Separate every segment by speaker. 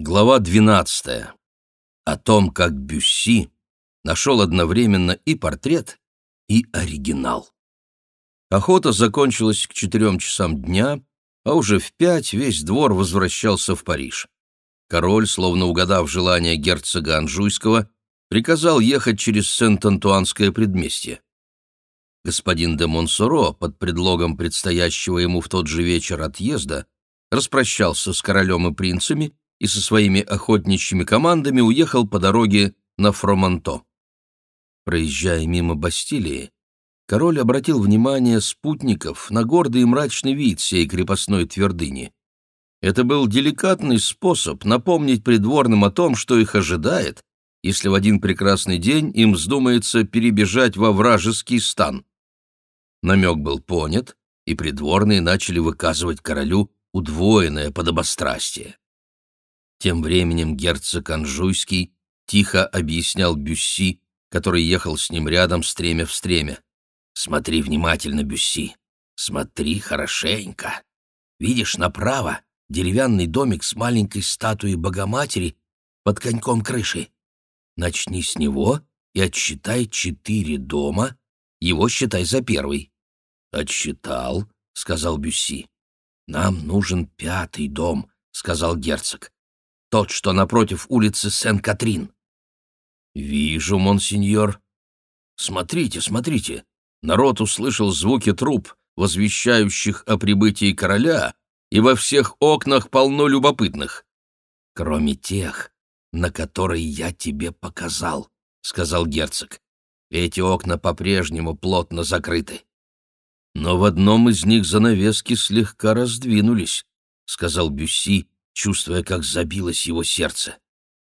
Speaker 1: Глава 12. О том, как Бюсси нашел одновременно и портрет, и оригинал. Охота закончилась к четырем часам дня, а уже в пять весь двор возвращался в Париж. Король, словно угадав желание герцога Анжуйского, приказал ехать через Сент-Антуанское предместье. Господин де Монсоро, под предлогом предстоящего ему в тот же вечер отъезда, распрощался с королем и принцами и со своими охотничьими командами уехал по дороге на Фроманто. Проезжая мимо Бастилии, король обратил внимание спутников на гордый и мрачный вид всей крепостной твердыни. Это был деликатный способ напомнить придворным о том, что их ожидает, если в один прекрасный день им вздумается перебежать во вражеский стан. Намек был понят, и придворные начали выказывать королю удвоенное подобострастие. Тем временем герцог Анжуйский тихо объяснял Бюсси, который ехал с ним рядом стремя в стремя. «Смотри внимательно, Бюсси, смотри хорошенько. Видишь направо деревянный домик с маленькой статуей Богоматери под коньком крыши. Начни с него и отсчитай четыре дома, его считай за первый». «Отсчитал», — сказал Бюсси. «Нам нужен пятый дом», — сказал герцог тот, что напротив улицы Сен-Катрин. «Вижу, монсеньор. Смотрите, смотрите. Народ услышал звуки труб, возвещающих о прибытии короля, и во всех окнах полно любопытных. Кроме тех, на которые я тебе показал», — сказал герцог. «Эти окна по-прежнему плотно закрыты». «Но в одном из них занавески слегка раздвинулись», — сказал Бюсси, чувствуя, как забилось его сердце.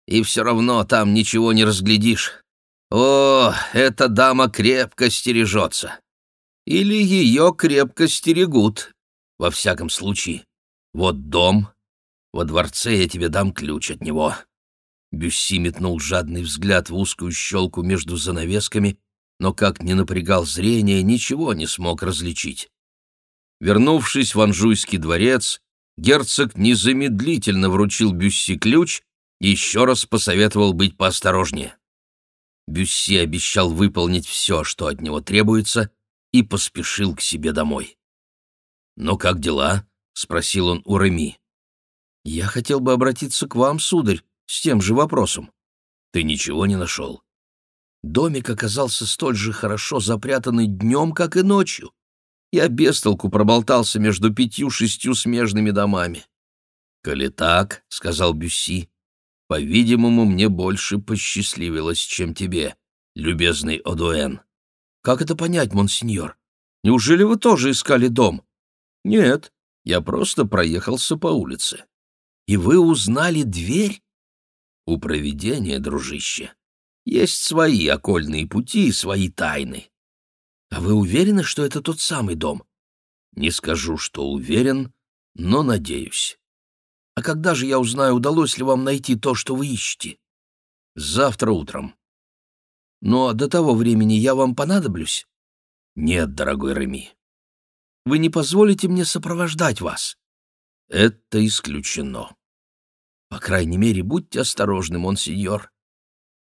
Speaker 1: «И все равно там ничего не разглядишь. О, эта дама крепко стережется. Или ее крепко стерегут. Во всяком случае, вот дом. Во дворце я тебе дам ключ от него». Бюсси метнул жадный взгляд в узкую щелку между занавесками, но, как ни напрягал зрение, ничего не смог различить. Вернувшись в Анжуйский дворец, герцог незамедлительно вручил Бюсси ключ и еще раз посоветовал быть поосторожнее. Бюсси обещал выполнить все, что от него требуется, и поспешил к себе домой. «Ну как дела?» — спросил он у Реми. «Я хотел бы обратиться к вам, сударь, с тем же вопросом». «Ты ничего не нашел?» Домик оказался столь же хорошо запрятанный днем, как и ночью. Я без толку проболтался между пятью-шестью смежными домами. «Коли так», — сказал Бюсси, — «по-видимому, мне больше посчастливилось, чем тебе, любезный Одуэн». «Как это понять, монсеньор? Неужели вы тоже искали дом?» «Нет, я просто проехался по улице». «И вы узнали дверь?» «У провидения, дружище, есть свои окольные пути и свои тайны. А вы уверены, что это тот самый дом? Не скажу, что уверен, но надеюсь. А когда же я узнаю, удалось ли вам найти то, что вы ищете? Завтра утром. Но до того времени я вам понадоблюсь? Нет, дорогой Реми. Вы не позволите мне сопровождать вас? Это исключено. По крайней мере, будьте осторожны, монсеньор.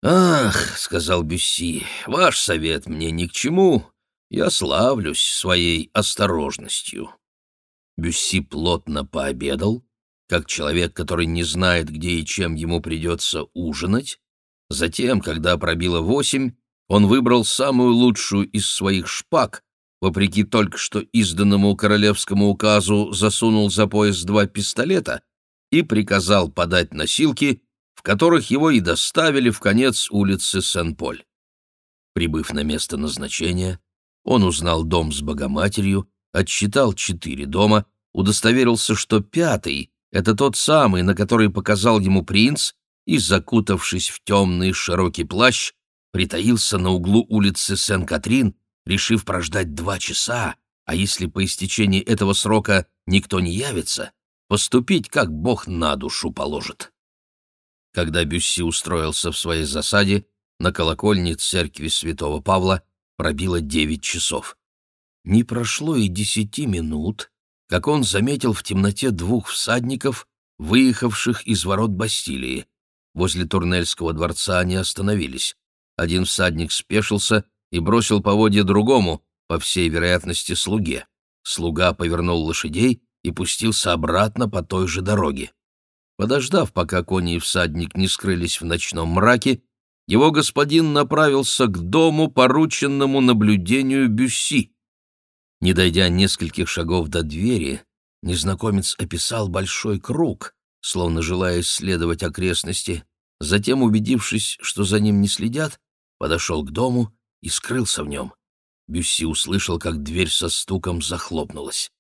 Speaker 1: «Ах», — сказал Бюсси, — «ваш совет мне ни к чему, я славлюсь своей осторожностью. Бюсси плотно пообедал, как человек, который не знает, где и чем ему придется ужинать. Затем, когда пробило восемь, он выбрал самую лучшую из своих шпаг, вопреки только что изданному королевскому указу засунул за пояс два пистолета и приказал подать носилки, в которых его и доставили в конец улицы Сен-Поль. Прибыв на место назначения, он узнал дом с Богоматерью, отсчитал четыре дома, удостоверился, что пятый — это тот самый, на который показал ему принц, и, закутавшись в темный широкий плащ, притаился на углу улицы Сен-Катрин, решив прождать два часа, а если по истечении этого срока никто не явится, поступить, как Бог на душу положит. Когда Бюсси устроился в своей засаде, на колокольне церкви святого Павла Пробило девять часов. Не прошло и десяти минут, как он заметил в темноте двух всадников, выехавших из ворот Бастилии. Возле Турнельского дворца они остановились. Один всадник спешился и бросил поводья другому, по всей вероятности, слуге. Слуга повернул лошадей и пустился обратно по той же дороге. Подождав, пока кони и всадник не скрылись в ночном мраке, его господин направился к дому, порученному наблюдению Бюсси. Не дойдя нескольких шагов до двери, незнакомец описал большой круг, словно желая исследовать окрестности, затем, убедившись, что за ним не следят, подошел к дому и скрылся в нем. Бюсси услышал, как дверь со стуком захлопнулась.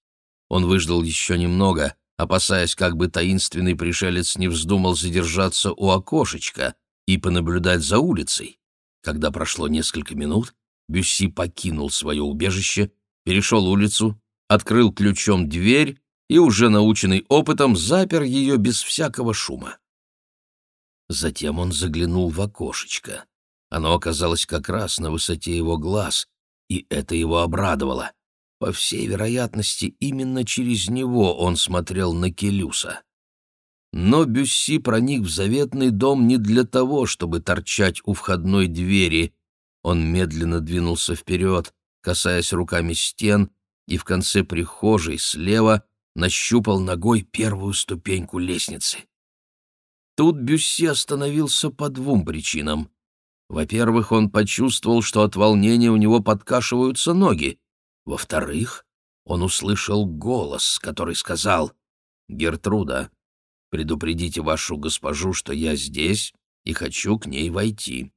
Speaker 1: Он выждал еще немного, опасаясь, как бы таинственный пришелец не вздумал задержаться у окошечка — и понаблюдать за улицей. Когда прошло несколько минут, Бюсси покинул свое убежище, перешел улицу, открыл ключом дверь и, уже наученный опытом, запер ее без всякого шума. Затем он заглянул в окошечко. Оно оказалось как раз на высоте его глаз, и это его обрадовало. По всей вероятности, именно через него он смотрел на Келюса. Но Бюсси проник в заветный дом не для того, чтобы торчать у входной двери. Он медленно двинулся вперед, касаясь руками стен, и в конце прихожей слева нащупал ногой первую ступеньку лестницы. Тут Бюсси остановился по двум причинам. Во-первых, он почувствовал, что от волнения у него подкашиваются ноги. Во-вторых, он услышал голос, который сказал «Гертруда, Предупредите вашу госпожу, что я здесь и хочу к ней войти».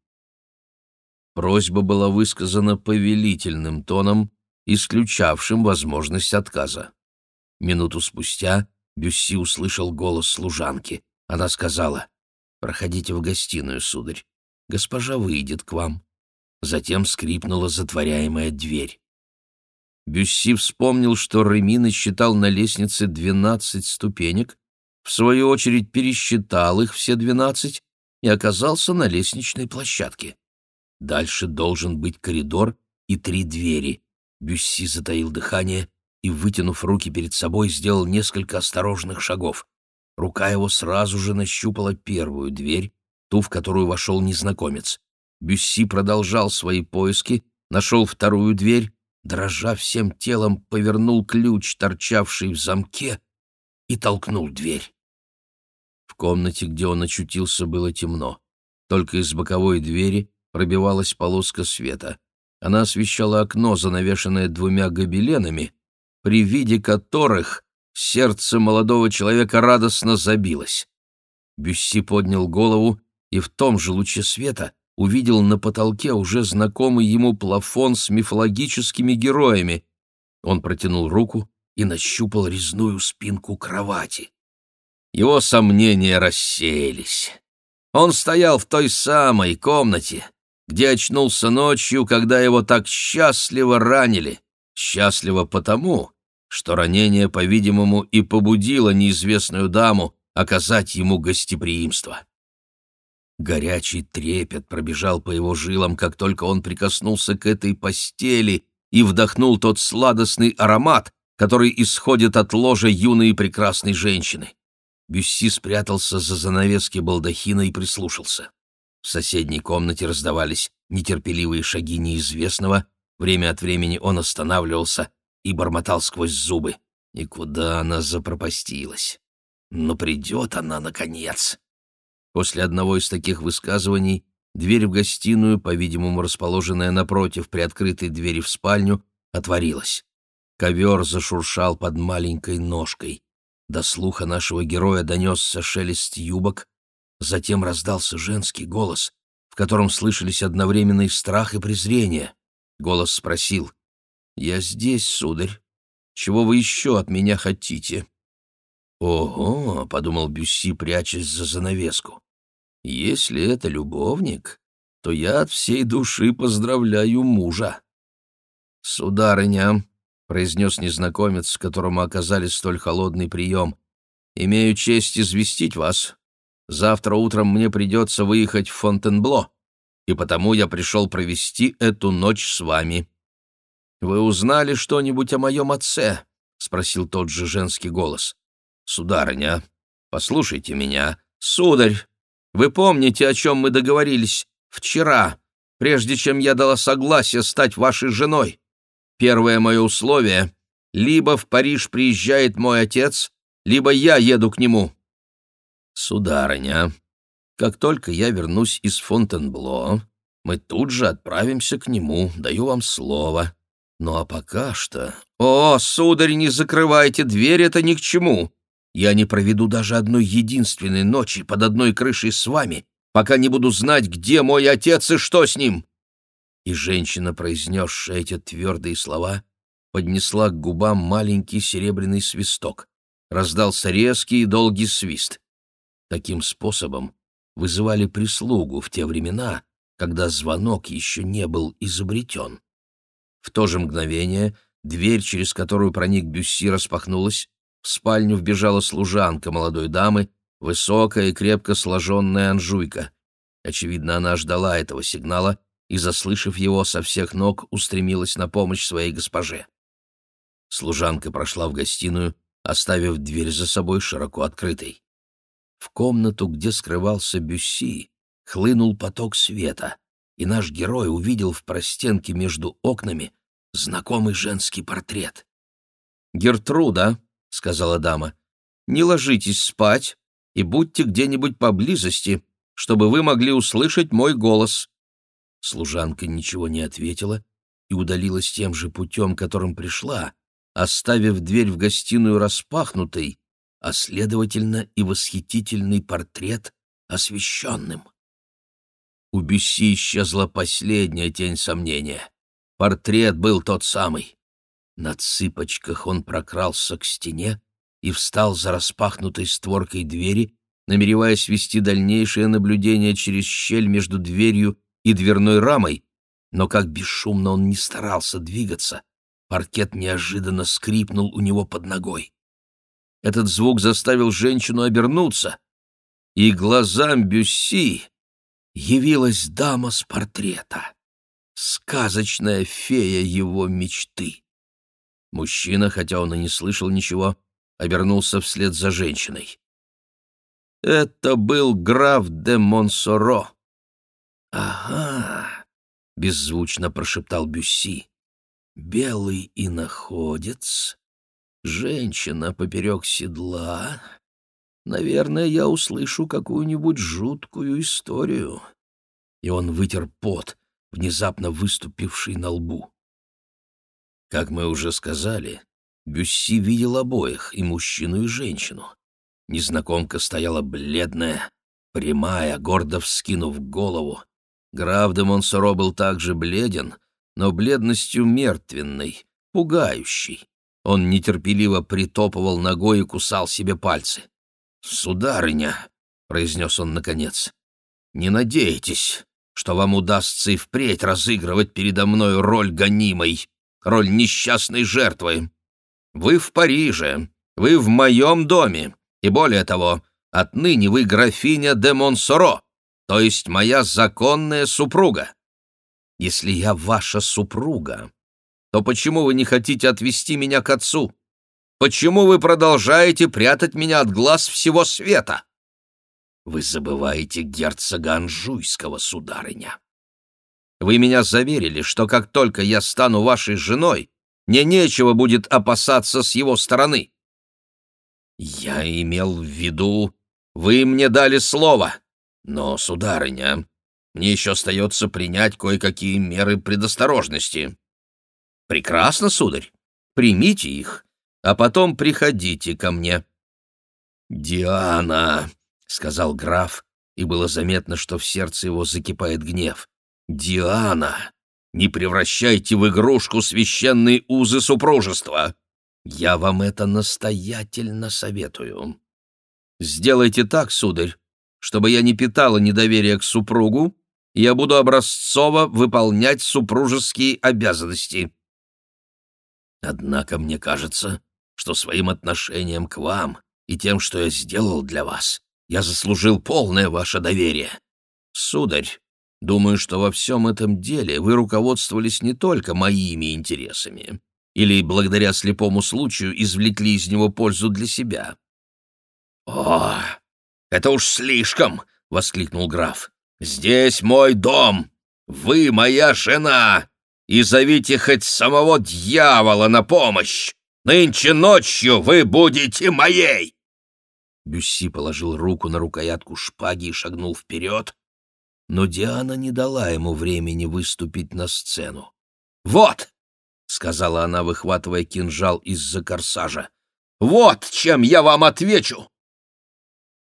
Speaker 1: Просьба была высказана повелительным тоном, исключавшим возможность отказа. Минуту спустя Бюсси услышал голос служанки. Она сказала, «Проходите в гостиную, сударь. Госпожа выйдет к вам». Затем скрипнула затворяемая дверь. Бюсси вспомнил, что Реми насчитал на лестнице двенадцать ступенек, в свою очередь пересчитал их все двенадцать и оказался на лестничной площадке. Дальше должен быть коридор и три двери. Бюсси затаил дыхание и, вытянув руки перед собой, сделал несколько осторожных шагов. Рука его сразу же нащупала первую дверь, ту, в которую вошел незнакомец. Бюсси продолжал свои поиски, нашел вторую дверь, дрожа всем телом, повернул ключ, торчавший в замке, и толкнул дверь. В комнате, где он очутился, было темно. Только из боковой двери пробивалась полоска света. Она освещала окно, занавешенное двумя гобеленами, при виде которых сердце молодого человека радостно забилось. Бюсси поднял голову и в том же луче света увидел на потолке уже знакомый ему плафон с мифологическими героями. Он протянул руку и нащупал резную спинку кровати. Его сомнения рассеялись. Он стоял в той самой комнате, где очнулся ночью, когда его так счастливо ранили. Счастливо потому, что ранение, по-видимому, и побудило неизвестную даму оказать ему гостеприимство. Горячий трепет пробежал по его жилам, как только он прикоснулся к этой постели и вдохнул тот сладостный аромат, который исходит от ложа юной и прекрасной женщины. Бюсси спрятался за занавески балдахина и прислушался. В соседней комнате раздавались нетерпеливые шаги неизвестного, время от времени он останавливался и бормотал сквозь зубы. И куда она запропастилась? Но придет она, наконец. После одного из таких высказываний дверь в гостиную, по-видимому, расположенная напротив приоткрытой двери в спальню, отворилась. Ковер зашуршал под маленькой ножкой. До слуха нашего героя донесся шелест юбок, затем раздался женский голос, в котором слышались одновременно и страх и презрение. Голос спросил, «Я здесь, сударь. Чего вы еще от меня хотите?» «Ого!» — подумал Бюсси, прячась за занавеску. «Если это любовник, то я от всей души поздравляю мужа». «Сударыня», произнес незнакомец, которому оказали столь холодный прием. «Имею честь известить вас. Завтра утром мне придется выехать в Фонтенбло, и потому я пришел провести эту ночь с вами». «Вы узнали что-нибудь о моем отце?» — спросил тот же женский голос. «Сударыня, Послушайте меня, сударь, вы помните, о чем мы договорились вчера, прежде чем я дала согласие стать вашей женой? Первое мое условие — либо в Париж приезжает мой отец, либо я еду к нему. Сударыня, как только я вернусь из Фонтенбло, мы тут же отправимся к нему, даю вам слово. Ну а пока что... О, сударь, не закрывайте дверь, это ни к чему. Я не проведу даже одной единственной ночи под одной крышей с вами, пока не буду знать, где мой отец и что с ним. И женщина, произнесшая эти твердые слова, поднесла к губам маленький серебряный свисток. Раздался резкий и долгий свист. Таким способом вызывали прислугу в те времена, когда звонок еще не был изобретен. В то же мгновение дверь, через которую проник Бюсси, распахнулась, в спальню вбежала служанка молодой дамы, высокая и крепко сложенная анжуйка. Очевидно, она ждала этого сигнала и, заслышав его, со всех ног устремилась на помощь своей госпоже. Служанка прошла в гостиную, оставив дверь за собой широко открытой. В комнату, где скрывался Бюсси, хлынул поток света, и наш герой увидел в простенке между окнами знакомый женский портрет. «Гертруда», — сказала дама, — «не ложитесь спать и будьте где-нибудь поблизости, чтобы вы могли услышать мой голос». Служанка ничего не ответила и удалилась тем же путем, которым пришла, оставив дверь в гостиную распахнутой, а, следовательно, и восхитительный портрет освещенным. У Бюсси исчезла последняя тень сомнения. Портрет был тот самый. На цыпочках он прокрался к стене и встал за распахнутой створкой двери, намереваясь вести дальнейшее наблюдение через щель между дверью и дверной рамой, но как бесшумно он не старался двигаться, паркет неожиданно скрипнул у него под ногой. Этот звук заставил женщину обернуться, и глазам Бюсси явилась дама с портрета, сказочная фея его мечты. Мужчина, хотя он и не слышал ничего, обернулся вслед за женщиной. Это был граф де Монсоро. «Ага», — беззвучно прошептал Бюсси, — «белый иноходец, женщина поперек седла, Наверное, я услышу какую-нибудь жуткую историю. И он вытер пот, внезапно выступивший на лбу. Как мы уже сказали, Бюсси видел обоих, и мужчину, и женщину. Незнакомка стояла бледная, прямая, гордо вскинув голову. Граф де Монсоро был также бледен, но бледностью мертвенной, пугающей. Он нетерпеливо притопывал ногой и кусал себе пальцы. «Сударыня», — произнес он наконец, — «не надейтесь, что вам удастся и впредь разыгрывать передо мной роль гонимой, роль несчастной жертвы. Вы в Париже, вы в моем доме, и более того, отныне вы графиня де Монсоро, то есть моя законная супруга. Если я ваша супруга, то почему вы не хотите отвести меня к отцу? Почему вы продолжаете прятать меня от глаз всего света? Вы забываете герцога Анжуйского, сударыня. Вы меня заверили, что как только я стану вашей женой, мне нечего будет опасаться с его стороны. Я имел в виду, вы мне дали слово, но, сударыня, мне еще остается принять кое-какие меры предосторожности. Прекрасно, сударь, примите их а потом приходите ко мне». «Диана!» — сказал граф, и было заметно, что в сердце его закипает гнев. «Диана! Не превращайте в игрушку священные узы супружества! Я вам это настоятельно советую. Сделайте так, сударь, чтобы я не питала недоверия к супругу, я буду образцово выполнять супружеские обязанности. Однако мне кажется, что своим отношением к вам и тем, что я сделал для вас, я заслужил полное ваше доверие. Сударь, думаю, что во всем этом деле вы руководствовались не только моими интересами или, благодаря слепому случаю, извлекли из него пользу для себя. «О, это уж слишком!» — воскликнул граф. «Здесь мой дом! Вы моя жена! И зовите хоть самого дьявола на помощь! Нынче ночью вы будете моей!» Бюсси положил руку на рукоятку шпаги и шагнул вперед, но Диана не дала ему времени выступить на сцену. «Вот!» — сказала она, выхватывая кинжал из-за корсажа. «Вот чем я вам отвечу!»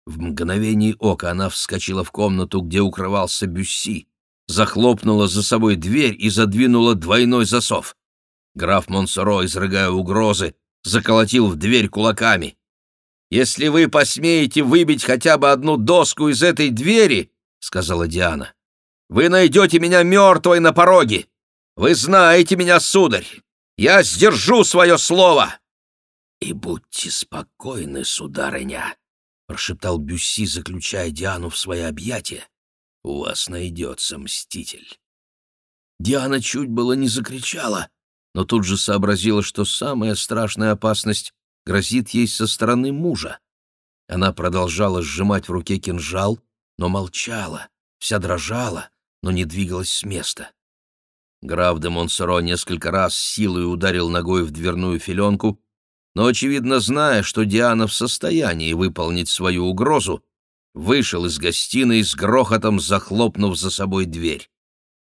Speaker 1: В мгновение ока она вскочила в комнату, где укрывался Бюсси, захлопнула за собой дверь и задвинула двойной засов. Граф Монсоро, изрыгая угрозы, заколотил в дверь кулаками. «Если вы посмеете выбить хотя бы одну доску из этой двери, — сказала Диана, — вы найдете меня мертвой на пороге. Вы знаете меня, сударь. Я сдержу свое слово». «И будьте спокойны, сударыня», — прошептал Бюсси, заключая Диану в свои объятия. «У вас найдется мститель». Диана чуть было не закричала, но тут же сообразила, что самая страшная опасность грозит ей со стороны мужа. Она продолжала сжимать в руке кинжал, но молчала, вся дрожала, но не двигалась с места. Граф де Монсоро несколько раз силой ударил ногой в дверную филенку, но, очевидно, зная, что Диана в состоянии выполнить свою угрозу, вышел из гостиной с грохотом, захлопнув за собой дверь.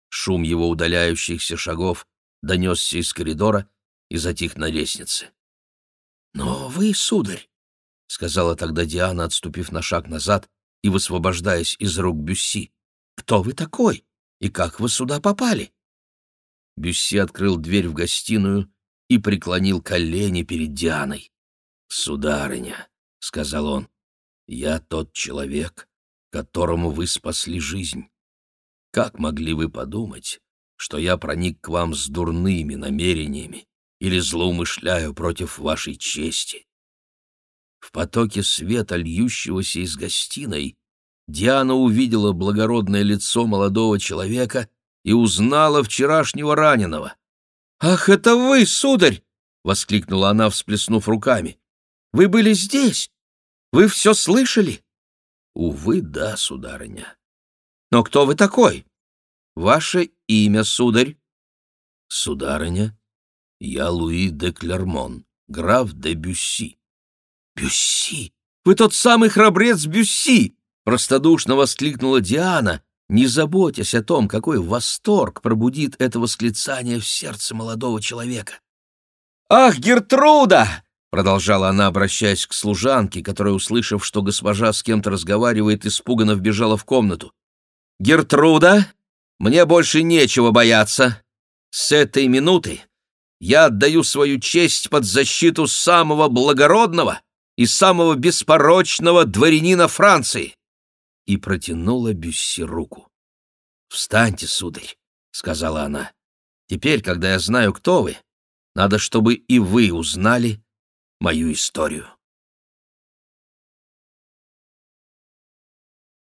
Speaker 1: Шум его удаляющихся шагов донесся из коридора и затих на лестнице. «Но вы, сударь», — сказала тогда Диана, отступив на шаг назад и высвобождаясь из рук Бюсси, — «кто вы такой и как вы сюда попали?» Бюсси открыл дверь в гостиную и преклонил колени перед Дианой. «Сударыня», — сказал он, — «я тот человек, которому вы спасли жизнь. Как могли вы подумать, что я проник к вам с дурными намерениями или злоумышляю против вашей чести?» В потоке света, льющегося из гостиной, Диана увидела благородное лицо молодого человека и узнала вчерашнего раненого. «Ах, это вы, сударь!» — воскликнула она, всплеснув руками. «Вы были здесь? Вы все слышали?» «Увы, да, сударыня». «Но кто вы такой? Ваше имя, сударь?» «Сударыня, я Луи де Клермон, граф де Бюсси». «Бюсси! Вы тот самый храбрец Бюсси!» — простодушно воскликнула Диана, не заботясь о том, какой восторг пробудит это восклицание в сердце молодого человека. «Ах, Гертруда!» — продолжала она, обращаясь к служанке, которая, услышав, что госпожа с кем-то разговаривает, испуганно вбежала в комнату. «Гертруда, мне больше нечего бояться. С этой минуты я отдаю свою честь под защиту самого благородного и самого беспорочного дворянина Франции и протянула Бюсси руку. «Встаньте, сударь», — сказала она. «Теперь, когда я знаю, кто вы, надо, чтобы и вы узнали мою историю».